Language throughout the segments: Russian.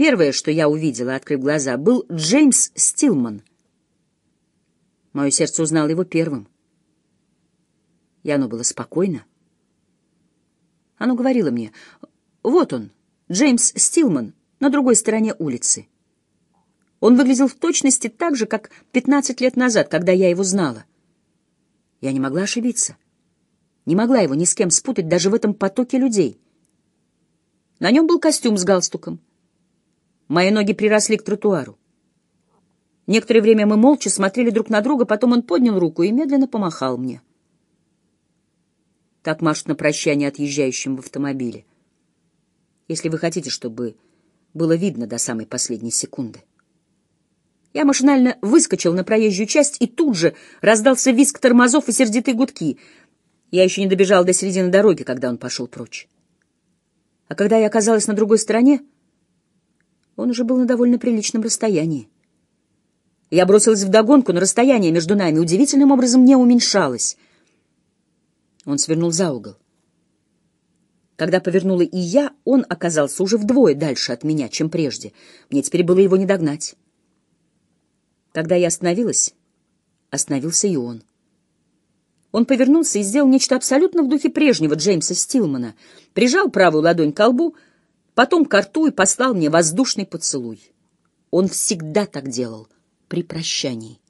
Первое, что я увидела, открыв глаза, был Джеймс Стилман. Мое сердце узнало его первым. И оно было спокойно. Оно говорило мне, вот он, Джеймс Стилман, на другой стороне улицы. Он выглядел в точности так же, как 15 лет назад, когда я его знала. Я не могла ошибиться. Не могла его ни с кем спутать даже в этом потоке людей. На нем был костюм с галстуком. Мои ноги приросли к тротуару. Некоторое время мы молча смотрели друг на друга, потом он поднял руку и медленно помахал мне. Так машут на прощание отъезжающим в автомобиле. Если вы хотите, чтобы было видно до самой последней секунды. Я машинально выскочил на проезжую часть, и тут же раздался визг тормозов и сердитые гудки. Я еще не добежал до середины дороги, когда он пошел прочь. А когда я оказалась на другой стороне, он уже был на довольно приличном расстоянии. Я бросилась вдогонку, но расстояние между нами удивительным образом не уменьшалось. Он свернул за угол. Когда повернула и я, он оказался уже вдвое дальше от меня, чем прежде. Мне теперь было его не догнать. Когда я остановилась, остановился и он. Он повернулся и сделал нечто абсолютно в духе прежнего Джеймса Стилмана. Прижал правую ладонь к лбу, потом к рту и послал мне воздушный поцелуй. Он всегда так делал при прощании.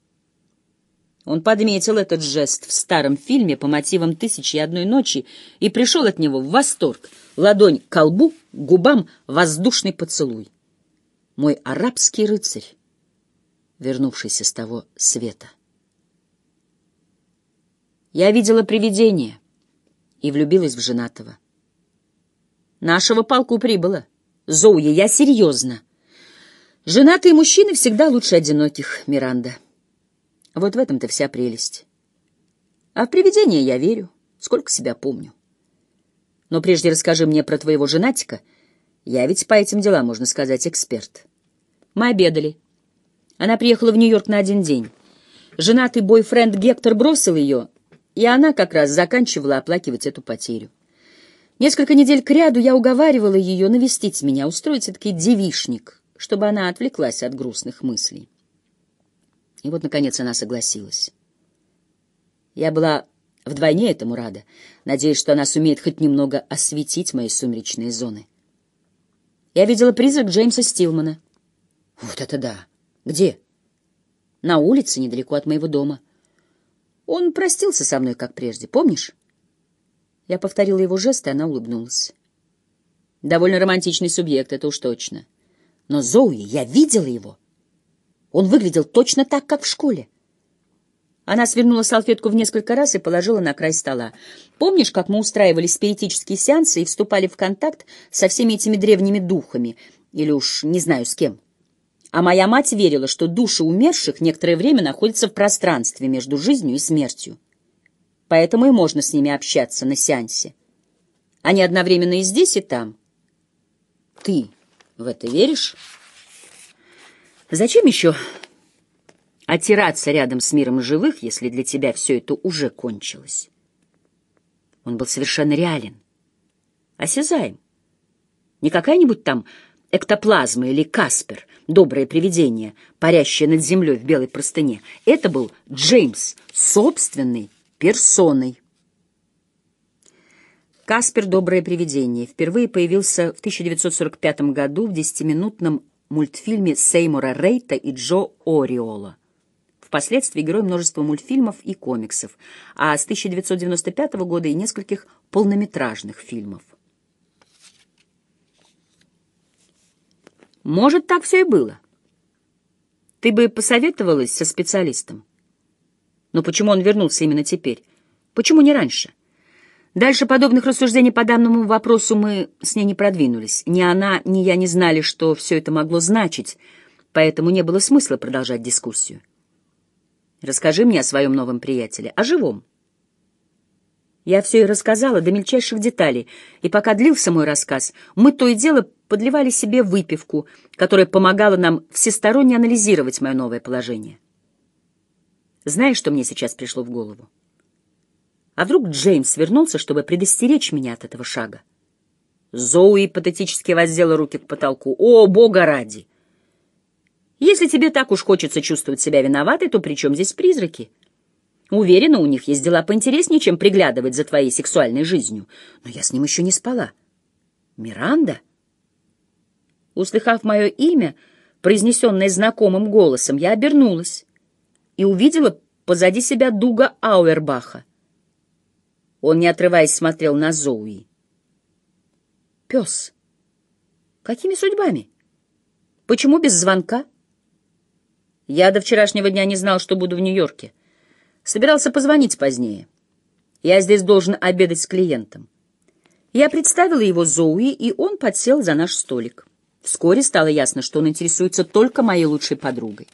Он подметил этот жест в старом фильме по мотивам «Тысячи и одной ночи» и пришел от него в восторг. Ладонь к колбу, губам воздушный поцелуй. Мой арабский рыцарь вернувшийся с того света. Я видела привидение и влюбилась в женатого. Нашего полку прибыло. Зоуя, я серьезно. Женатые мужчины всегда лучше одиноких, Миранда. Вот в этом-то вся прелесть. А в привидения я верю, сколько себя помню. Но прежде расскажи мне про твоего женатика. Я ведь по этим делам, можно сказать, эксперт. Мы обедали. Она приехала в Нью-Йорк на один день. Женатый бойфренд Гектор бросил ее, и она как раз заканчивала оплакивать эту потерю. Несколько недель кряду я уговаривала ее навестить меня, устроить таки девишник, чтобы она отвлеклась от грустных мыслей. И вот, наконец, она согласилась. Я была вдвойне этому рада, надеясь, что она сумеет хоть немного осветить мои сумеречные зоны. Я видела призрак Джеймса Стилмана. Вот это да! Где? На улице, недалеко от моего дома. Он простился со мной, как прежде, помнишь? Я повторила его жест, и она улыбнулась. Довольно романтичный субъект, это уж точно. Но Зоуи, я видела его. Он выглядел точно так, как в школе. Она свернула салфетку в несколько раз и положила на край стола. Помнишь, как мы устраивали спиритические сеансы и вступали в контакт со всеми этими древними духами? Или уж не знаю с кем? А моя мать верила, что души умерших некоторое время находятся в пространстве между жизнью и смертью. Поэтому и можно с ними общаться на сеансе. Они одновременно и здесь, и там. Ты в это веришь? Зачем еще отираться рядом с миром живых, если для тебя все это уже кончилось? Он был совершенно реален, осязаем. Не какая-нибудь там эктоплазма или Каспер, доброе привидение, парящее над землей в белой простыне. Это был Джеймс, собственной персоной. Каспер «Доброе привидение» впервые появился в 1945 году в десятиминутном мультфильме Сеймура Рейта и Джо Ориола. Впоследствии герой множества мультфильмов и комиксов, а с 1995 года и нескольких полнометражных фильмов. Может, так все и было. Ты бы посоветовалась со специалистом. Но почему он вернулся именно теперь? Почему не раньше? Дальше подобных рассуждений по данному вопросу мы с ней не продвинулись. Ни она, ни я не знали, что все это могло значить, поэтому не было смысла продолжать дискуссию. Расскажи мне о своем новом приятеле, о живом. Я все и рассказала до мельчайших деталей, и пока длился мой рассказ, мы то и дело подливали себе выпивку, которая помогала нам всесторонне анализировать мое новое положение. Знаешь, что мне сейчас пришло в голову? А вдруг Джеймс вернулся, чтобы предостеречь меня от этого шага? Зоуи патетически воздела руки к потолку. «О, бога ради! Если тебе так уж хочется чувствовать себя виноватой, то при чем здесь призраки? Уверена, у них есть дела поинтереснее, чем приглядывать за твоей сексуальной жизнью. Но я с ним еще не спала. Миранда?» Услыхав мое имя, произнесенное знакомым голосом, я обернулась и увидела позади себя Дуга Ауэрбаха. Он, не отрываясь, смотрел на Зоуи. Пес. Какими судьбами? Почему без звонка? Я до вчерашнего дня не знал, что буду в Нью-Йорке. Собирался позвонить позднее. Я здесь должен обедать с клиентом. Я представила его Зоуи, и он подсел за наш столик. Вскоре стало ясно, что он интересуется только моей лучшей подругой.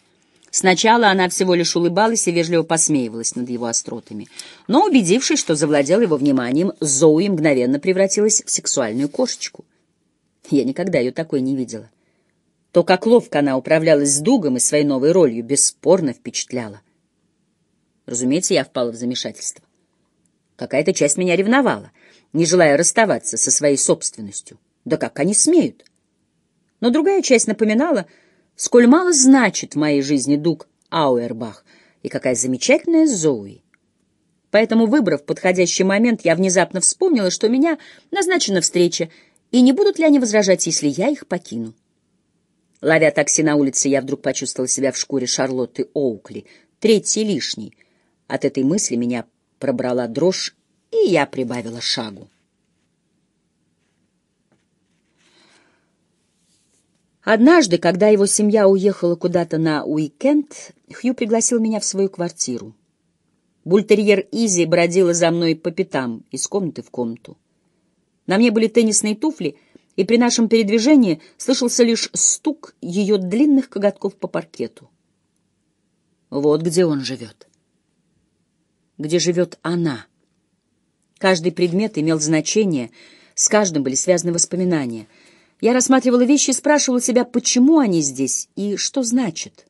Сначала она всего лишь улыбалась и вежливо посмеивалась над его остротами. Но, убедившись, что завладел его вниманием, Зоуи мгновенно превратилась в сексуальную кошечку. Я никогда ее такой не видела. То, как ловко она управлялась с Дугом и своей новой ролью, бесспорно впечатляло. Разумеется, я впала в замешательство. Какая-то часть меня ревновала, не желая расставаться со своей собственностью. Да как они смеют? Но другая часть напоминала — Сколь мало значит в моей жизни Дуг Ауэрбах, и какая замечательная Зоуи. Поэтому, выбрав подходящий момент, я внезапно вспомнила, что у меня назначена встреча, и не будут ли они возражать, если я их покину. Ловя такси на улице, я вдруг почувствовала себя в шкуре Шарлотты Оукли, третий лишний. От этой мысли меня пробрала дрожь, и я прибавила шагу. Однажды, когда его семья уехала куда-то на уикенд, Хью пригласил меня в свою квартиру. Бультерьер Изи бродила за мной по пятам из комнаты в комнату. На мне были теннисные туфли, и при нашем передвижении слышался лишь стук ее длинных коготков по паркету. Вот где он живет. Где живет она. Каждый предмет имел значение, с каждым были связаны воспоминания — я рассматривала вещи и спрашивала себя, почему они здесь и что значит.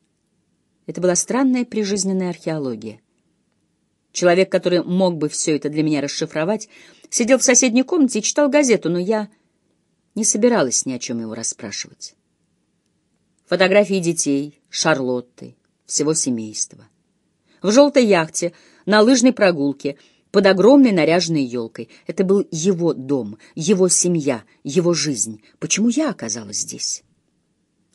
Это была странная прижизненная археология. Человек, который мог бы все это для меня расшифровать, сидел в соседней комнате и читал газету, но я не собиралась ни о чем его расспрашивать. Фотографии детей, Шарлотты, всего семейства. В желтой яхте, на лыжной прогулке — под огромной наряженной елкой. Это был его дом, его семья, его жизнь. Почему я оказалась здесь?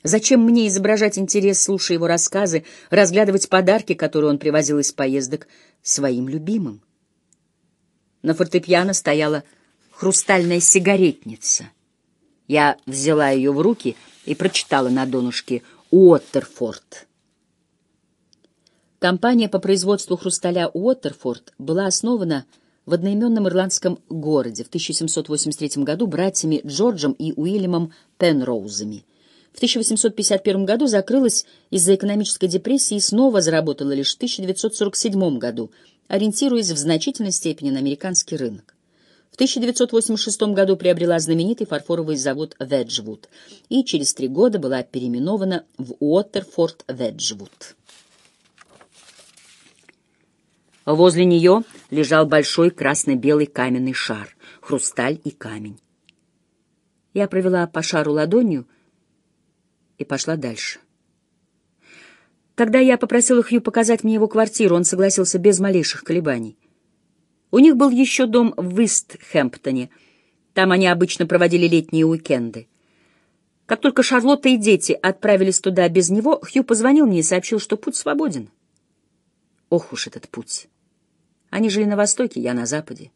Зачем мне изображать интерес, слушая его рассказы, разглядывать подарки, которые он привозил из поездок своим любимым? На фортепиано стояла хрустальная сигаретница. Я взяла ее в руки и прочитала на донышке «Уоттерфорд». Компания по производству хрусталя Уоттерфорд была основана в одноименном ирландском городе в 1783 году братьями Джорджем и Уильямом Пенроузами. В 1851 году закрылась из-за экономической депрессии и снова заработала лишь в 1947 году, ориентируясь в значительной степени на американский рынок. В 1986 году приобрела знаменитый фарфоровый завод Веджвуд и через три года была переименована в Уоттерфорд Веджвуд. Возле нее лежал большой красно-белый каменный шар, хрусталь и камень. Я провела по шару ладонью и пошла дальше. Когда я попросила Хью показать мне его квартиру, он согласился без малейших колебаний. У них был еще дом в Истхэмптоне. Там они обычно проводили летние уикенды. Как только Шарлотта и дети отправились туда без него, Хью позвонил мне и сообщил, что путь свободен. Ох уж этот путь! Они жили на Востоке, я на Западе.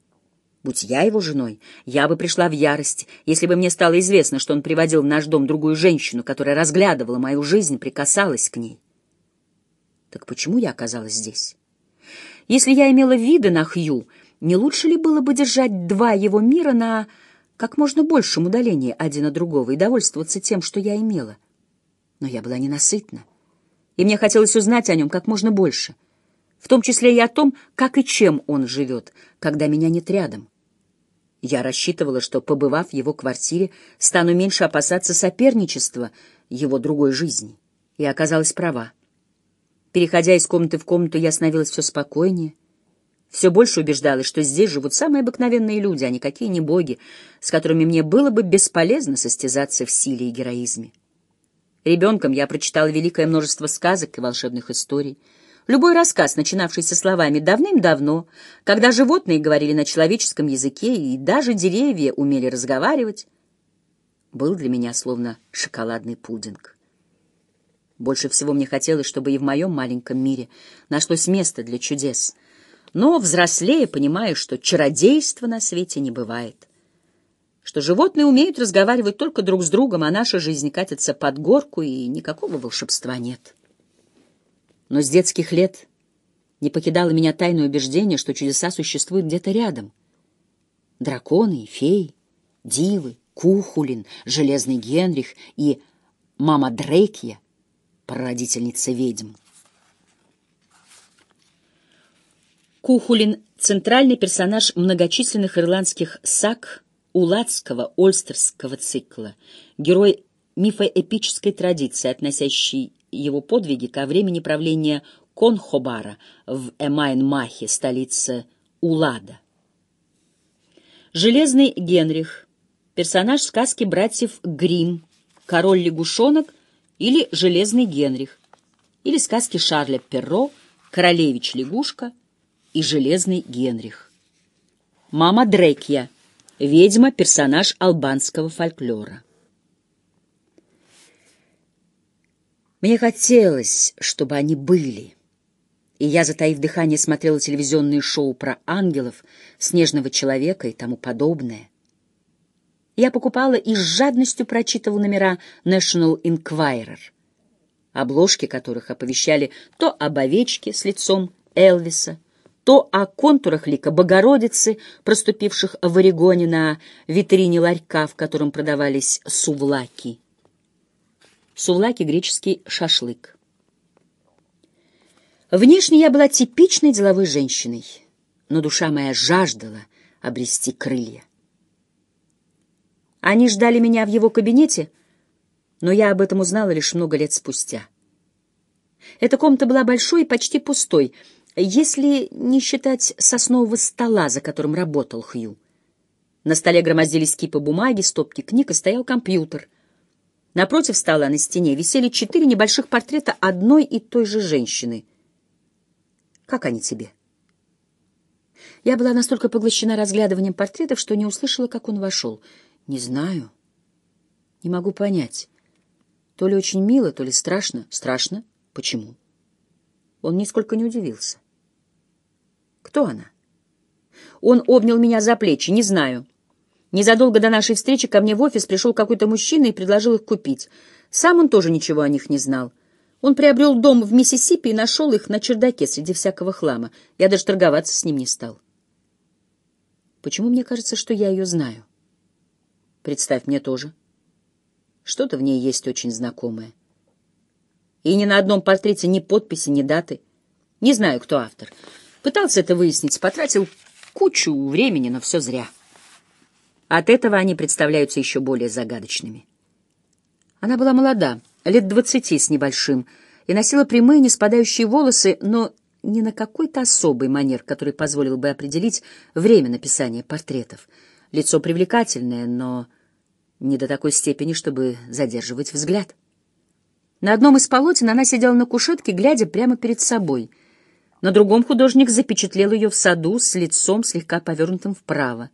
Будь я его женой, я бы пришла в ярость, если бы мне стало известно, что он приводил в наш дом другую женщину, которая разглядывала мою жизнь, прикасалась к ней. Так почему я оказалась здесь? Если я имела виды на Хью, не лучше ли было бы держать два его мира на как можно большем удалении один от другого и довольствоваться тем, что я имела? Но я была ненасытна, и мне хотелось узнать о нем как можно больше — в том числе и о том, как и чем он живет, когда меня нет рядом. Я рассчитывала, что, побывав в его квартире, стану меньше опасаться соперничества его другой жизни. И оказалась права. Переходя из комнаты в комнату, я становилась все спокойнее. Все больше убеждалась, что здесь живут самые обыкновенные люди, а никакие не боги, с которыми мне было бы бесполезно состязаться в силе и героизме. Ребенком я прочитала великое множество сказок и волшебных историй. Любой рассказ, начинавшийся словами «давным-давно», когда животные говорили на человеческом языке и даже деревья умели разговаривать, был для меня словно шоколадный пудинг. Больше всего мне хотелось, чтобы и в моем маленьком мире нашлось место для чудес. Но, взрослея, понимаю, что чародейства на свете не бывает. Что животные умеют разговаривать только друг с другом, а наша жизнь катится под горку, и никакого волшебства нет. Но с детских лет не покидало меня тайное убеждение, что чудеса существуют где-то рядом. Драконы феи, дивы, Кухулин, Железный Генрих и мама Дрейкья, прародительница ведьм. Кухулин — центральный персонаж многочисленных ирландских саг Уладского Ольстерского цикла, герой мифоэпической традиции, относящий его подвиги ко времени правления Конхобара в Эмайн-Махе, столице Улада. Железный Генрих, персонаж сказки братьев Грим, король-лягушонок или Железный Генрих, или сказки Шарля Перро, королевич-лягушка и Железный Генрих. Мама Дрекья, ведьма, персонаж албанского фольклора. Мне хотелось, чтобы они были. И я, затаив дыхание, смотрела телевизионные шоу про ангелов, снежного человека и тому подобное. Я покупала и с жадностью прочитывала номера National Enquirer, обложки которых оповещали то об овечке с лицом Элвиса, то о контурах лика Богородицы, проступивших в Орегоне на витрине ларька, в котором продавались сувлаки. Сувлаки — греческий шашлык. Внешне я была типичной деловой женщиной, но душа моя жаждала обрести крылья. Они ждали меня в его кабинете, но я об этом узнала лишь много лет спустя. Эта комната была большой и почти пустой, если не считать соснового стола, за которым работал Хью. На столе громоздились кипы бумаги, стопки книг и стоял компьютер. Напротив стола на стене висели четыре небольших портрета одной и той же женщины. Как они тебе? Я была настолько поглощена разглядыванием портретов, что не услышала, как он вошел — не знаю. Не могу понять. То ли очень мило, то ли страшно. Страшно? Почему? Он нисколько не удивился. Кто она? Он обнял меня за плечи. Не знаю. Незадолго до нашей встречи ко мне в офис пришел какой-то мужчина и предложил их купить. Сам он тоже ничего о них не знал. Он приобрел дом в Миссисипи и нашел их на чердаке среди всякого хлама. Я даже торговаться с ним не стал. Почему мне кажется, что я ее знаю? Представь, мне тоже. Что-то в ней есть очень знакомое. И ни на одном портрете ни подписи, ни даты. Не знаю, кто автор. Пытался это выяснить, потратил кучу времени, но все зря. От этого они представляются еще более загадочными. Она была молода, лет двадцати с небольшим, и носила прямые, не спадающие волосы, но не на какой-то особый манер, который позволил бы определить время написания портретов. Лицо привлекательное, но не до такой степени, чтобы задерживать взгляд. На одном из полотен она сидела на кушетке, глядя прямо перед собой. На другом художник запечатлел ее в саду с лицом слегка повернутым вправо.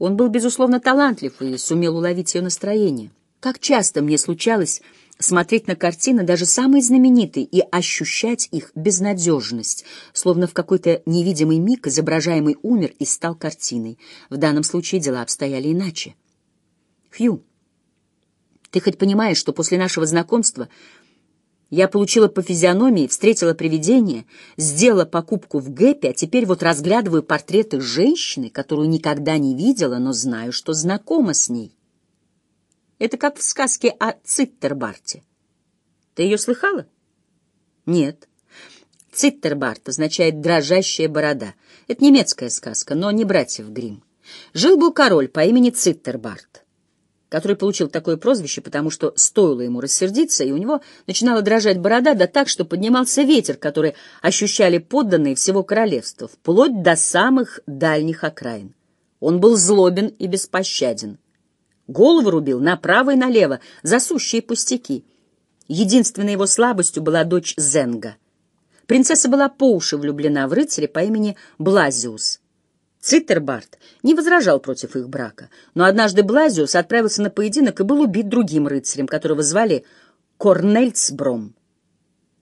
Он был, безусловно, талантлив и сумел уловить ее настроение. Как часто мне случалось смотреть на картины, даже самые знаменитые, и ощущать их безнадежность, словно в какой-то невидимый миг изображаемый умер и стал картиной. В данном случае дела обстояли иначе. Хью, ты хоть понимаешь, что после нашего знакомства я получила по физиономии, встретила привидение, сделала покупку в Гэпе, а теперь вот разглядываю портреты женщины, которую никогда не видела, но знаю, что знакома с ней. Это как в сказке о Циттербарте. Ты ее слыхала? Нет. Циттербарт означает «дрожащая борода». Это немецкая сказка, но не братьев Гримм. Жил-был король по имени Циттербарт. Который получил такое прозвище, потому что стоило ему рассердиться, и у него начинала дрожать борода, да так, что поднимался ветер, который ощущали подданные всего королевства, вплоть до самых дальних окраин. Он был злобен и беспощаден. Голову рубил направо и налево, за сущие пустяки. Единственной его слабостью была дочь Зенга. Принцесса была по уши влюблена в рыцаря по имени Блазиус. Циттербарт не возражал против их брака, но однажды Блазиус отправился на поединок и был убит другим рыцарем, которого звали Корнельцбром.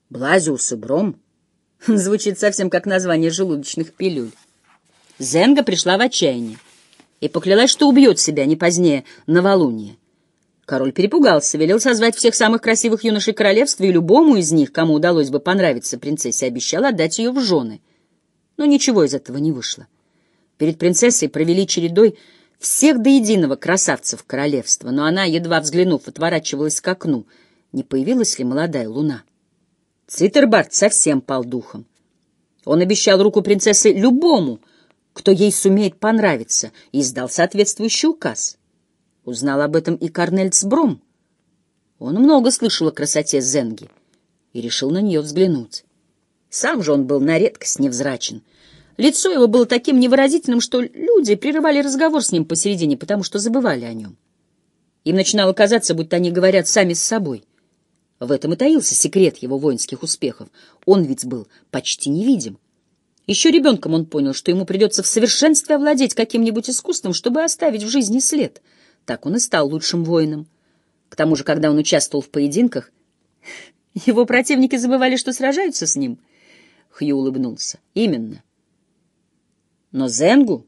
Блазиус и Бром звучит совсем как название желудочных пилюль. Зенга пришла в отчаяние и поклялась, что убьет себя не позднее новолуния. Король перепугался, велел созвать всех самых красивых юношей королевства, и любому из них, кому удалось бы понравиться принцессе, обещал отдать ее в жены. Но ничего из этого не вышло. Перед принцессой провели чередой всех до единого красавцев королевства, но она, едва взглянув, отворачивалась к окну. Не появилась ли молодая луна? Циттербарт совсем пал духом. Он обещал руку принцессы любому, кто ей сумеет понравиться, и издал соответствующий указ. Узнал об этом и Корнельцбром. Он много слышал о красоте Зенги и решил на нее взглянуть. Сам же он был на редкость невзрачен — Лицо его было таким невыразительным, что люди прерывали разговор с ним посередине, потому что забывали о нем. Им начинало казаться, будто они говорят сами с собой. В этом и таился секрет его воинских успехов. Он ведь был почти невидим. Еще ребенком он понял, что ему придется в совершенстве овладеть каким-нибудь искусством, чтобы оставить в жизни след. Так он и стал лучшим воином. К тому же, когда он участвовал в поединках, его противники забывали, что сражаются с ним. Хью улыбнулся. Именно. Но Зенгу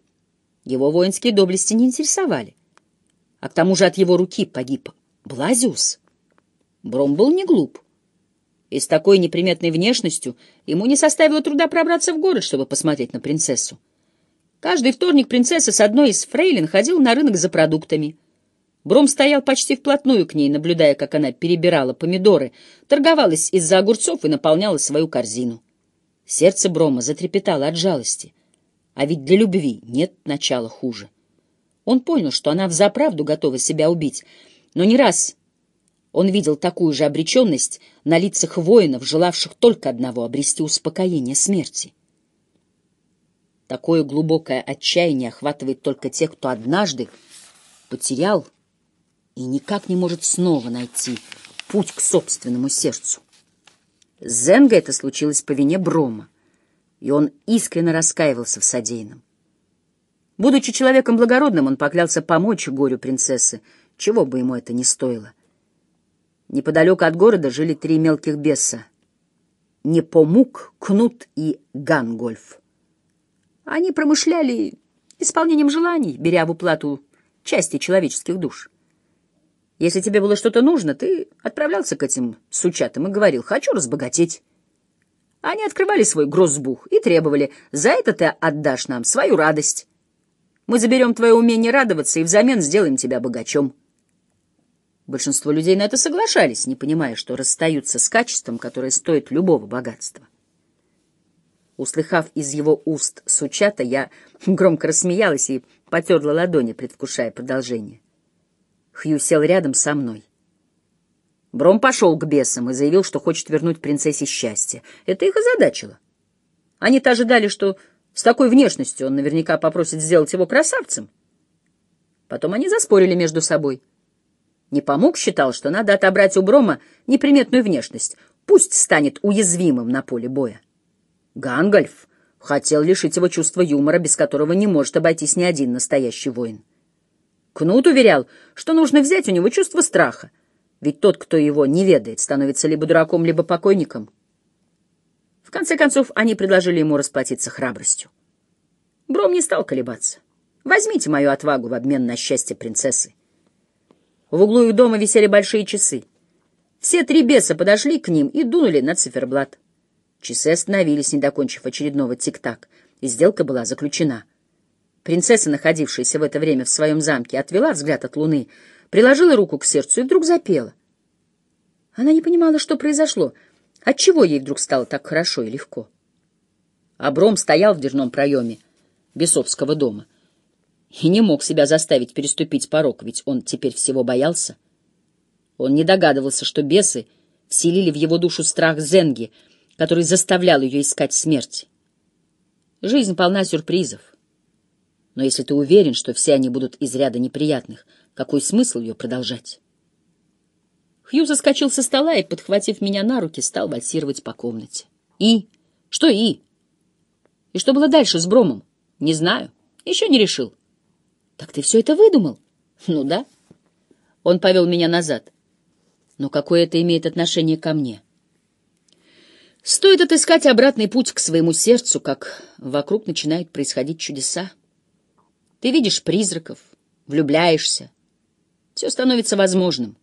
его воинские доблести не интересовали. А к тому же от его руки погиб Блазиус. Бром был не глуп. И с такой неприметной внешностью ему не составило труда пробраться в город, чтобы посмотреть на принцессу. Каждый вторник принцесса с одной из фрейлин ходила на рынок за продуктами. Бром стоял почти вплотную к ней, наблюдая, как она перебирала помидоры, торговалась из-за огурцов и наполняла свою корзину. Сердце Брома затрепетало от жалости — а ведь для любви нет начала хуже. Он понял, что она взаправду готова себя убить, но не раз он видел такую же обреченность на лицах воинов, желавших только одного — обрести успокоение смерти. Такое глубокое отчаяние охватывает только тех, кто однажды потерял и никак не может снова найти путь к собственному сердцу. С Зенго это случилось по вине Брома и он искренне раскаивался в содеянном. Будучи человеком благородным, он поклялся помочь горю принцессы, чего бы ему это ни стоило. Неподалеку от города жили три мелких беса — Непомук, Кнут и Гангольф. Они промышляли исполнением желаний, беря в уплату части человеческих душ. Если тебе было что-то нужно, ты отправлялся к этим сучатам и говорил «хочу разбогатеть». Они открывали свой грозбух и требовали, за это ты отдашь нам свою радость. Мы заберем твое умение радоваться и взамен сделаем тебя богачом. Большинство людей на это соглашались, не понимая, что расстаются с качеством, которое стоит любого богатства. Услыхав из его уст сучата, я громко рассмеялась и потерла ладони, предвкушая продолжение. Хью сел рядом со мной. Бром пошел к бесам и заявил, что хочет вернуть принцессе счастье. Это их озадачило. Они-то ожидали, что с такой внешностью он наверняка попросит сделать его красавцем. Потом они заспорили между собой. Непомук считал, что надо отобрать у Брома неприметную внешность, пусть станет уязвимым на поле боя. Гангольф хотел лишить его чувства юмора, без которого не может обойтись ни один настоящий воин. Кнут уверял, что нужно взять у него чувство страха, ведь тот, кто его не ведает, становится либо дураком, либо покойником. В конце концов, они предложили ему расплатиться храбростью. Бром не стал колебаться. «Возьмите мою отвагу в обмен на счастье принцессы». В углу их дома висели большие часы. Все три беса подошли к ним и дунули на циферблат. Часы остановились, не докончив очередного тик-так, и сделка была заключена. Принцесса, находившаяся в это время в своем замке, отвела взгляд от луны — приложила руку к сердцу и вдруг запела. Она не понимала, что произошло, отчего ей вдруг стало так хорошо и легко. Абром стоял в дверном проеме бесовского дома и не мог себя заставить переступить порог, ведь он теперь всего боялся. Он не догадывался, что бесы вселили в его душу страх Зенги, который заставлял ее искать смерти. Жизнь полна сюрпризов. Но если ты уверен, что все они будут из ряда неприятных, какой смысл ее продолжать? Хью заскочил со стола и, подхватив меня на руки, стал вальсировать по комнате. И? Что и? И что было дальше с Бромом? Не знаю. Еще не решил. Так ты все это выдумал? Ну да. Он повел меня назад. Но какое это имеет отношение ко мне? Стоит отыскать обратный путь к своему сердцу, как вокруг начинают происходить чудеса. Ты видишь призраков, влюбляешься. Все становится возможным.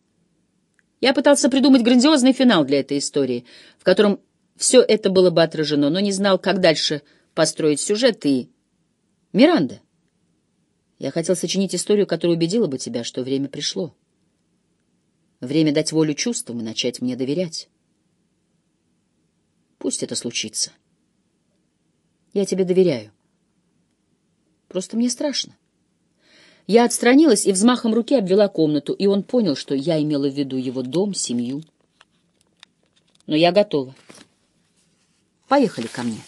Я пытался придумать грандиозный финал для этой истории, в котором все это было бы отражено, но не знал, как дальше построить сюжет и... Миранда. Я хотел сочинить историю, которая убедила бы тебя, что время пришло. Время дать волю чувствам и начать мне доверять. Пусть это случится. Я тебе доверяю. Просто мне страшно. Я отстранилась и взмахом руки обвела комнату, и он понял, что я имела в виду его дом, семью. Но я готова. Поехали ко мне.